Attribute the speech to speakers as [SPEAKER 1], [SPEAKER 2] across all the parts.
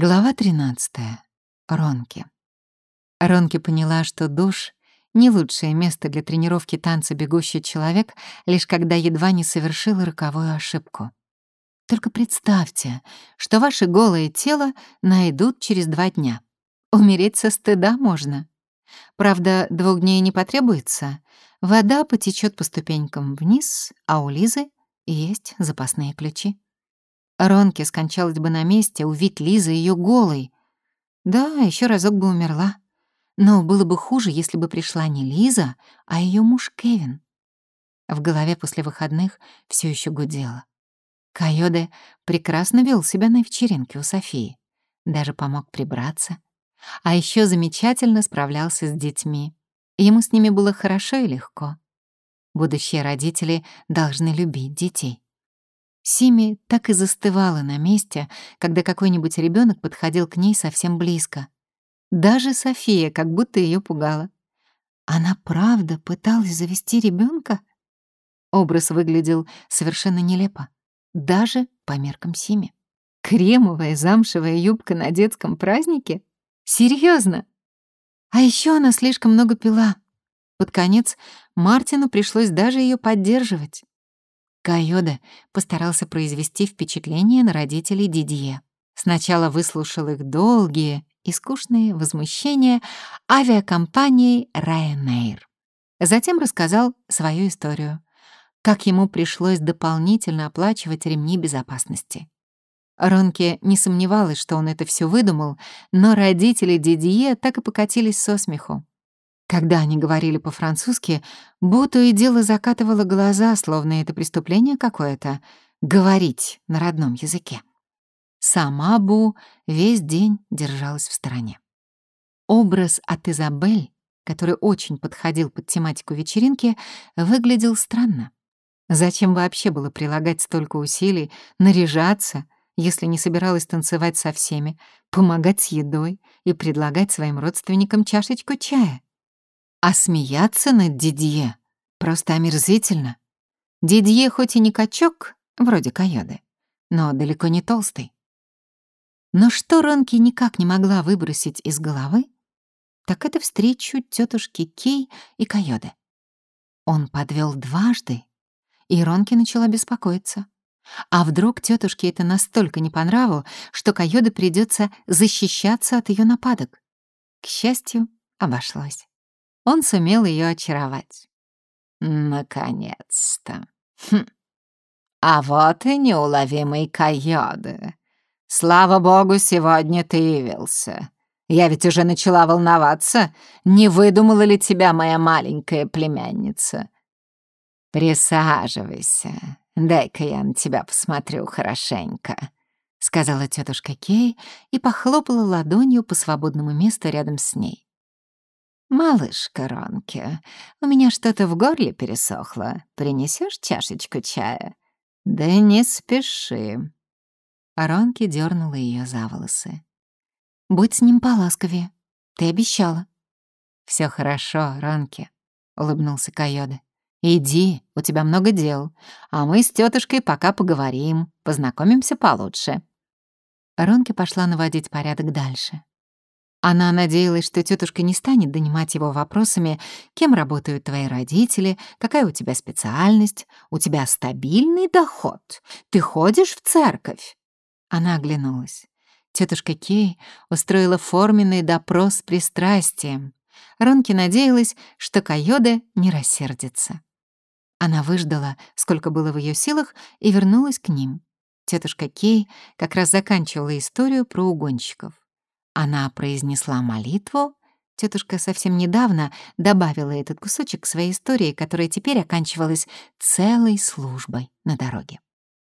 [SPEAKER 1] Глава 13. Ронки. Ронки поняла, что душ — не лучшее место для тренировки танца «Бегущий человек», лишь когда едва не совершила роковую ошибку. Только представьте, что ваше голое тело найдут через два дня. Умереть со стыда можно. Правда, двух дней не потребуется. Вода потечет по ступенькам вниз, а у Лизы есть запасные ключи. Ронке скончалась бы на месте, увидеть Лиза ее голой. Да, еще разок бы умерла. Но было бы хуже, если бы пришла не Лиза, а ее муж Кевин. В голове после выходных все еще гудело. Кайоде прекрасно вел себя на вечеринке у Софии. Даже помог прибраться. А еще замечательно справлялся с детьми. Ему с ними было хорошо и легко. Будущие родители должны любить детей. Сими так и застывала на месте, когда какой-нибудь ребенок подходил к ней совсем близко. Даже София как будто ее пугала. Она правда пыталась завести ребенка? Образ выглядел совершенно нелепо, даже по меркам Сими. Кремовая замшевая юбка на детском празднике? Серьезно? А еще она слишком много пила. Под конец Мартину пришлось даже ее поддерживать. Кайода постарался произвести впечатление на родителей Дидье. Сначала выслушал их долгие и скучные возмущения авиакомпании Ryanair. Затем рассказал свою историю, как ему пришлось дополнительно оплачивать ремни безопасности. Ронке не сомневалась, что он это все выдумал, но родители Дидье так и покатились со смеху. Когда они говорили по-французски, Бу то и дело закатывала глаза, словно это преступление какое-то — говорить на родном языке. Сама Бу весь день держалась в стороне. Образ от Изабель, который очень подходил под тематику вечеринки, выглядел странно. Зачем вообще было прилагать столько усилий, наряжаться, если не собиралась танцевать со всеми, помогать с едой и предлагать своим родственникам чашечку чая? А смеяться над Дидье просто омерзительно. Дидье хоть и не качок, вроде Кайоды, но далеко не толстый. Но что Ронки никак не могла выбросить из головы, так это встречу тетушки Кей и Кайоды. Он подвел дважды, и Ронки начала беспокоиться. А вдруг тетушке это настолько не по нраву, что Кайоде придется защищаться от ее нападок? К счастью, обошлось он сумел ее очаровать.
[SPEAKER 2] Наконец-то. Хм. А вот и неуловимый Койоды. Слава богу, сегодня ты явился. Я ведь уже начала волноваться, не выдумала ли тебя моя маленькая племянница. Присаживайся, дай-ка я на тебя посмотрю хорошенько, — сказала тетушка Кей и похлопала ладонью по свободному месту рядом с ней. «Малышка Ронки, у меня что-то в горле пересохло. Принесешь чашечку чая?» «Да не спеши».
[SPEAKER 1] Ронки дернула ее за волосы. «Будь с ним поласковее. Ты обещала». Все хорошо, Ронки», — улыбнулся Койода. «Иди, у тебя много дел, а мы с тетушкой пока поговорим, познакомимся получше». Ронки пошла наводить порядок дальше. Она надеялась, что тетушка не станет донимать его вопросами, кем работают твои родители, какая у тебя специальность, у тебя стабильный доход, ты ходишь в церковь. Она оглянулась. Тетушка Кей устроила форменный допрос с пристрастием. Ронки надеялась, что Кайоде не рассердится. Она выждала, сколько было в ее силах, и вернулась к ним. Тетушка Кей как раз заканчивала историю про угонщиков. Она произнесла молитву. Тетушка совсем недавно добавила этот кусочек к своей истории, которая теперь оканчивалась целой службой на дороге.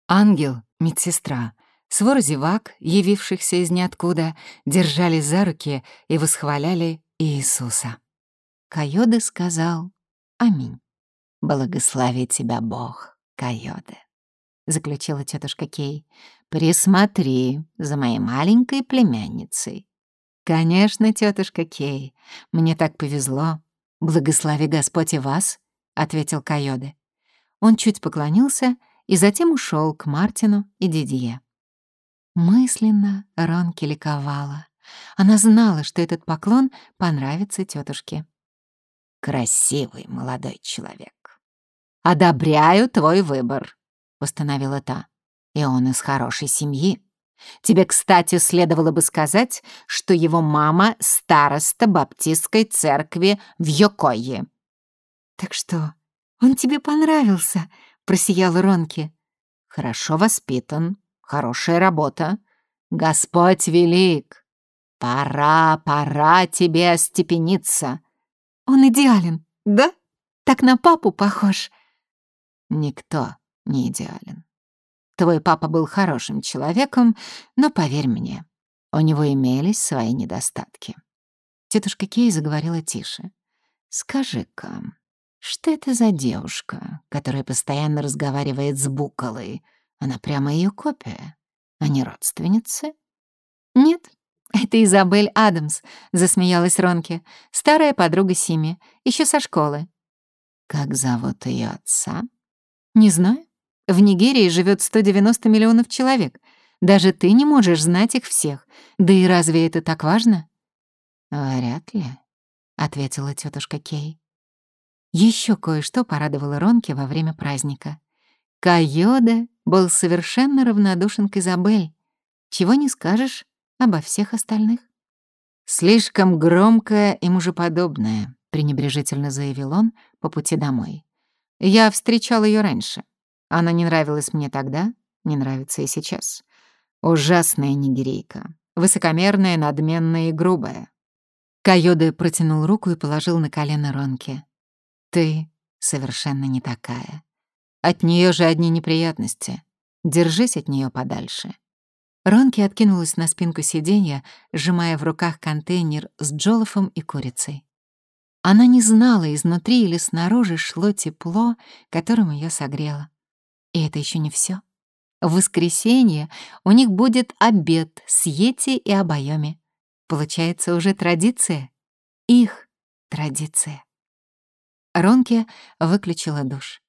[SPEAKER 1] Ангел, медсестра, свор зевак, явившихся из ниоткуда, держались за руки и восхваляли Иисуса. Кайоде сказал «Аминь». «Благослови тебя Бог, Кайоде», — заключила тетушка Кей. «Присмотри за моей маленькой племянницей. «Конечно, тетушка Кей, мне так повезло. Благослови Господь и вас», — ответил Кайоде. Он чуть поклонился и затем ушел к Мартину и Дидье. Мысленно Ронки ликовала. Она знала, что этот поклон понравится тетушке.
[SPEAKER 2] «Красивый молодой человек. Одобряю твой выбор», — постановила та. «И он из хорошей семьи. Тебе, кстати, следовало бы сказать, что его мама — староста баптистской церкви в Йокое».
[SPEAKER 1] «Так что, он тебе понравился?» — просиял Ронки.
[SPEAKER 2] «Хорошо воспитан, хорошая работа. Господь велик. Пора, пора тебе остепениться».
[SPEAKER 1] «Он идеален, да? Так на папу похож».
[SPEAKER 2] «Никто не идеален. Твой папа был хорошим человеком, но поверь мне, у него имелись свои недостатки. Тетушка Кей заговорила тише. «Скажи-ка, что это за девушка, которая постоянно разговаривает с Буколой? Она прямо ее копия. Они родственницы?»
[SPEAKER 1] «Нет, это Изабель Адамс», — засмеялась Ронки. «Старая подруга Сими, еще со школы».
[SPEAKER 2] «Как зовут ее отца?»
[SPEAKER 1] «Не знаю. В Нигерии живет 190 миллионов человек. Даже ты не можешь знать их всех. Да и разве это так важно?
[SPEAKER 2] Вряд ли, ответила тетушка Кей.
[SPEAKER 1] Еще кое-что порадовало Ронки во время праздника. Кайода был совершенно равнодушен к Изабель. Чего не скажешь обо всех остальных.
[SPEAKER 2] «Слишком громкое и мужеподобное», — пренебрежительно заявил он по пути домой. «Я встречал ее раньше. Она не нравилась мне тогда, не нравится и сейчас. Ужасная нигерийка. Высокомерная, надменная и грубая.
[SPEAKER 1] Кайоде протянул руку и положил на колено Ронки.
[SPEAKER 2] «Ты совершенно не такая. От нее же одни неприятности. Держись от нее подальше».
[SPEAKER 1] Ронки откинулась на спинку сиденья, сжимая в руках контейнер с джолофом и курицей. Она не знала, изнутри или снаружи шло тепло, которым ее согрело. И это еще не все. В воскресенье у них будет обед с Йети и Абайоми. Получается уже традиция. Их традиция. Ронке выключила душ.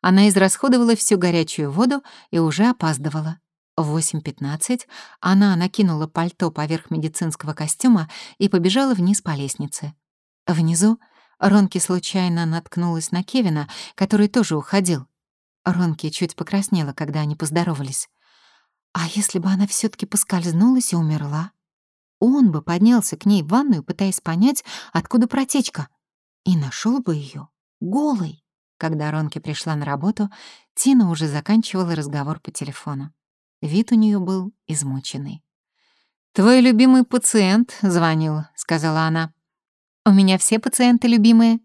[SPEAKER 1] Она израсходовала всю горячую воду и уже опаздывала. В 8.15 она накинула пальто поверх медицинского костюма и побежала вниз по лестнице. Внизу Ронки случайно наткнулась на Кевина, который тоже уходил. Ронки чуть покраснела, когда они поздоровались. А если бы она все таки поскользнулась и умерла? Он бы поднялся к ней в ванную, пытаясь понять, откуда протечка, и нашел бы ее голой. Когда Ронки пришла на работу, Тина уже заканчивала разговор по телефону. Вид у нее был измученный. «Твой любимый пациент звонил», — сказала она. «У меня все пациенты любимые».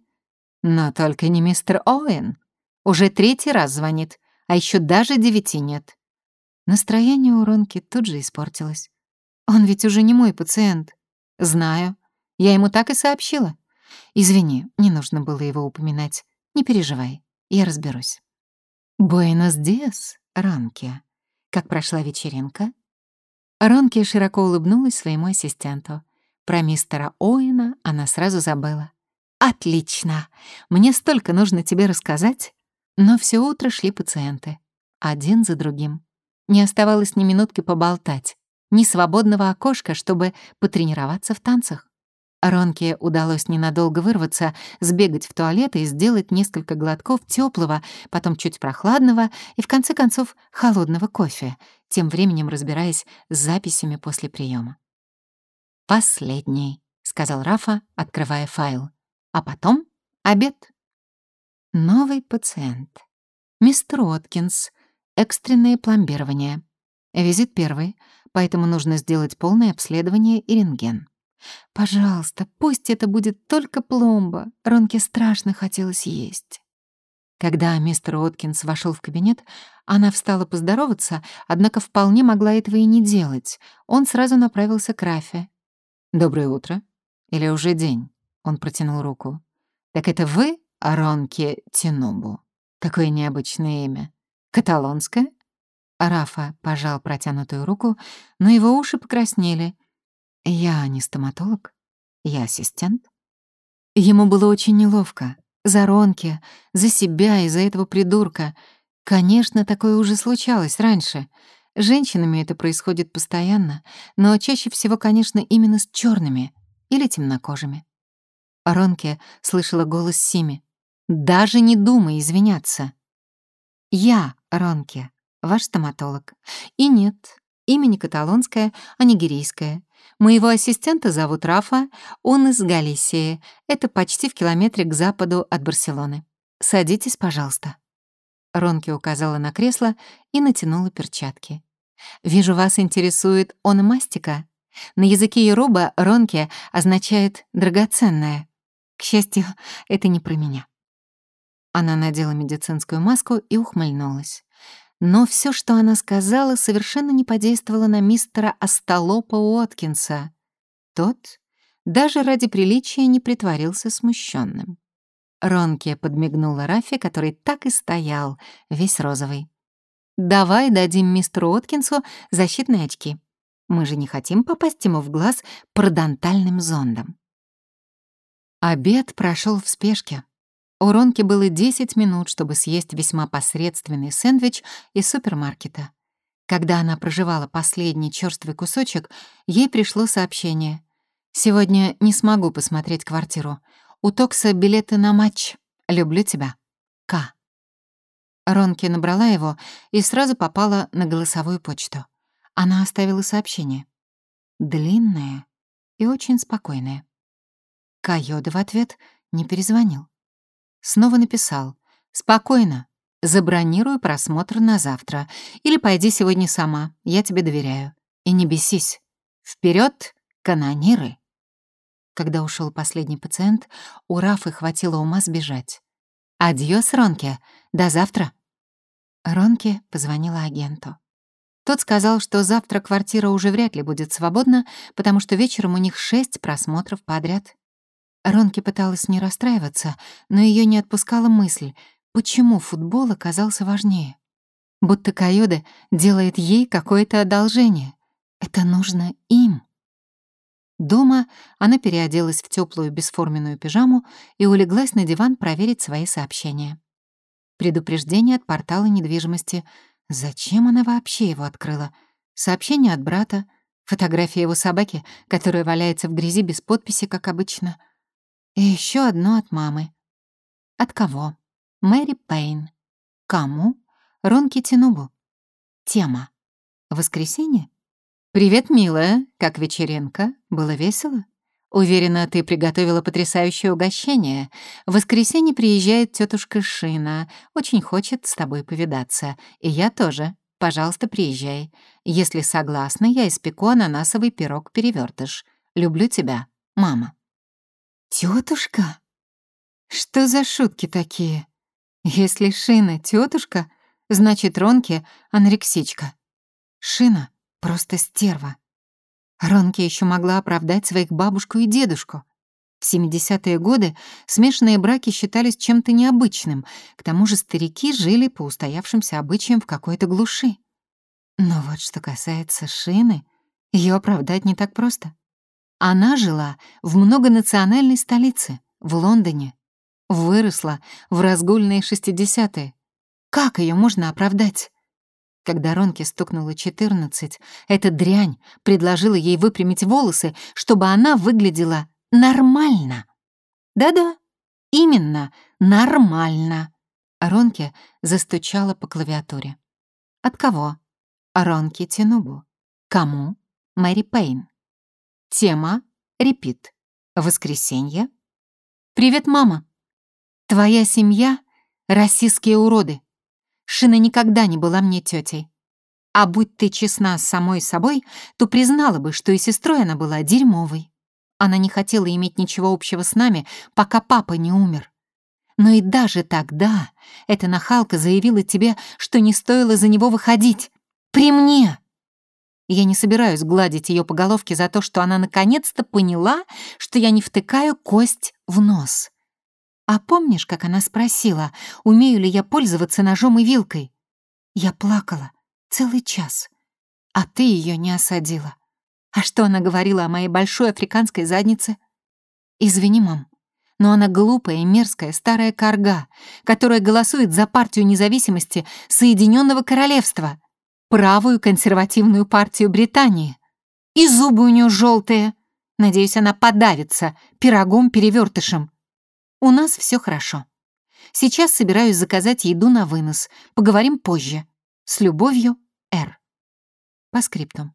[SPEAKER 1] «Но только не мистер Оуэн», уже третий раз звонит, а еще даже девяти нет. Настроение у Ронки тут же испортилось. Он ведь уже не мой пациент. Знаю. Я ему так и сообщила. Извини, не нужно было его упоминать. Не переживай, я разберусь. Буэнос диас, Ронки. Как прошла вечеринка? Ронки широко улыбнулась своему ассистенту. Про мистера Оуэна она сразу забыла. «Отлично! Мне столько нужно тебе рассказать. Но все утро шли пациенты, один за другим. Не оставалось ни минутки поболтать, ни свободного окошка, чтобы потренироваться в танцах. Ронке удалось ненадолго вырваться, сбегать в туалет и сделать несколько глотков теплого, потом чуть прохладного и, в конце концов, холодного кофе, тем временем разбираясь с записями после приема. «Последний», — сказал Рафа, открывая файл. «А потом обед». Новый пациент. Мистер Уоткинс. Экстренное пломбирование. Визит первый, поэтому нужно сделать полное обследование и рентген. Пожалуйста, пусть это будет только пломба. Ронке страшно хотелось есть. Когда мистер Уоткинс вошел в кабинет, она встала поздороваться, однако вполне могла этого и не делать. Он сразу направился к Рафе. «Доброе утро. Или уже день?» Он протянул руку. «Так это вы Ронки Тинубу. Какое необычное имя. Каталонское? Рафа пожал протянутую руку, но его уши покраснели. Я не стоматолог, я ассистент. Ему было очень неловко. За Ронки, за себя и за этого придурка. Конечно, такое уже случалось раньше. Женщинами это происходит постоянно, но чаще всего, конечно, именно с черными или темнокожими. Ронке слышала голос Сими. «Даже не думай извиняться». «Я, Ронке, ваш стоматолог. И нет, имя не каталонское, а нигерийское. Моего ассистента зовут Рафа, он из Галисии. Это почти в километре к западу от Барселоны. Садитесь, пожалуйста». Ронки указала на кресло и натянула перчатки. «Вижу, вас интересует ономастика. На языке Яруба «ронки» означает «драгоценное». К счастью, это не про меня». Она надела медицинскую маску и ухмыльнулась. Но все, что она сказала, совершенно не подействовало на мистера Астолопа Уоткинса. Тот даже ради приличия не притворился смущенным. Ронке подмигнула Рафи, который так и стоял, весь розовый. «Давай дадим мистеру Откинсу защитные очки. Мы же не хотим попасть ему в глаз пародонтальным зондом». Обед прошел в спешке. У Ронки было 10 минут, чтобы съесть весьма посредственный сэндвич из супермаркета. Когда она проживала последний черствый кусочек, ей пришло сообщение. «Сегодня не смогу посмотреть квартиру. У Токса билеты на матч. Люблю тебя. К. Ронки набрала его и сразу попала на голосовую почту. Она оставила сообщение. Длинное и очень спокойное. Кайода в ответ не перезвонил. Снова написал. «Спокойно. Забронирую просмотр на завтра. Или пойди сегодня сама. Я тебе доверяю. И не бесись. Вперед, канониры!» Когда ушел последний пациент, у Рафы хватило ума сбежать. «Адьёс, Ронке! До завтра!» Ронке позвонила агенту. Тот сказал, что завтра квартира уже вряд ли будет свободна, потому что вечером у них шесть просмотров подряд. Ронке пыталась не расстраиваться, но ее не отпускала мысль, почему футбол оказался важнее. Будто Кайода делает ей какое-то одолжение. Это нужно им. Дома она переоделась в теплую бесформенную пижаму и улеглась на диван проверить свои сообщения. Предупреждение от портала недвижимости. Зачем она вообще его открыла? Сообщение от брата, фотография его собаки, которая валяется в грязи без подписи, как обычно. И еще одно от мамы. От кого? Мэри Пейн. Кому? Ронки Тинубу. Тема. Воскресенье? «Привет, милая. Как вечеринка? Было весело?» «Уверена, ты приготовила потрясающее угощение. В воскресенье приезжает тетушка Шина. Очень хочет с тобой повидаться. И я тоже. Пожалуйста, приезжай. Если согласна, я испеку ананасовый пирог перевертыш. Люблю тебя, мама». Тетушка? Что за шутки такие? Если Шина тетушка, значит, Ронки анорексичка. Шина Просто стерва. Ронки еще могла оправдать своих бабушку и дедушку. В 70-е годы смешанные браки считались чем-то необычным, к тому же старики жили по устоявшимся обычаям в какой-то глуши. Но вот что касается Шины, ее оправдать не так просто. Она жила в многонациональной столице, в Лондоне. Выросла в разгульные 60-е. Как ее можно оправдать? Когда Ронке стукнуло 14, эта дрянь предложила ей выпрямить волосы, чтобы она выглядела нормально. Да-да, именно нормально. Ронке застучала по клавиатуре. От кого? Ронке Тинубу. Кому? Мэри Пейн. Тема — репит. Воскресенье. «Привет, мама. Твоя семья — российские уроды. Шина никогда не была мне тетей. А будь ты честна с самой собой, то признала бы, что и сестрой она была дерьмовой. Она не хотела иметь ничего общего с нами, пока папа не умер. Но и даже тогда эта нахалка заявила тебе, что не стоило за него выходить. При мне! Я не собираюсь гладить ее по головке за то, что она наконец-то поняла, что я не втыкаю кость в нос. А помнишь, как она спросила, умею ли я пользоваться ножом и вилкой? Я плакала целый час, а ты ее не осадила. А что она говорила о моей большой африканской заднице? Извини, мам, но она глупая и мерзкая старая корга, которая голосует за партию независимости Соединенного Королевства. Правую консервативную партию Британии. И зубы у нее желтые. Надеюсь, она подавится пирогом-перевертышем. У нас все хорошо. Сейчас собираюсь заказать еду на вынос. Поговорим позже. С любовью, Р. По скриптум.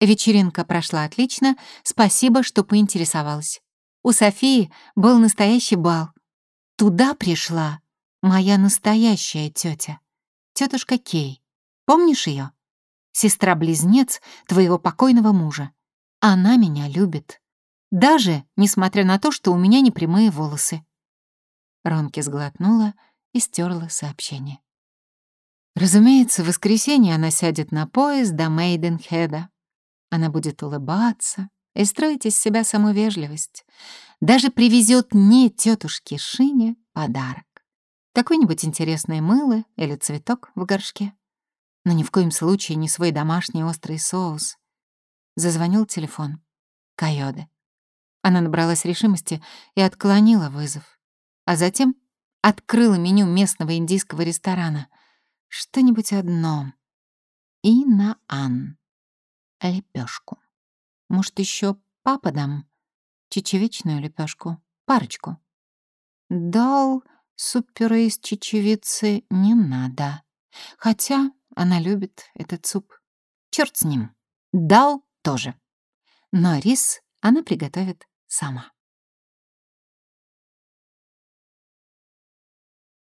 [SPEAKER 1] Вечеринка прошла отлично, спасибо, что поинтересовалась. У Софии был настоящий бал. Туда пришла моя настоящая тетя, тетушка Кей. Помнишь ее? Сестра-близнец твоего покойного мужа. Она меня любит. Даже несмотря на то, что у меня непрямые волосы. Ронки сглотнула и стерла сообщение. Разумеется, в воскресенье она сядет на поезд до Мейденхеда. Она будет улыбаться и строить из себя саму вежливость. Даже привезет не тетушке Шине подарок. Какое-нибудь интересное мыло или цветок в горшке. Но ни в коем случае не свой домашний острый соус. Зазвонил телефон. Кайоде. Она набралась решимости и отклонила вызов а затем открыла меню местного индийского ресторана. Что-нибудь одно. И на Ан. Лепешку. Может, еще папа дам? Чечевичную лепешку. Парочку. Дал супера из чечевицы не надо. Хотя она любит этот суп. Черт с ним. Дал тоже. Но рис она приготовит сама.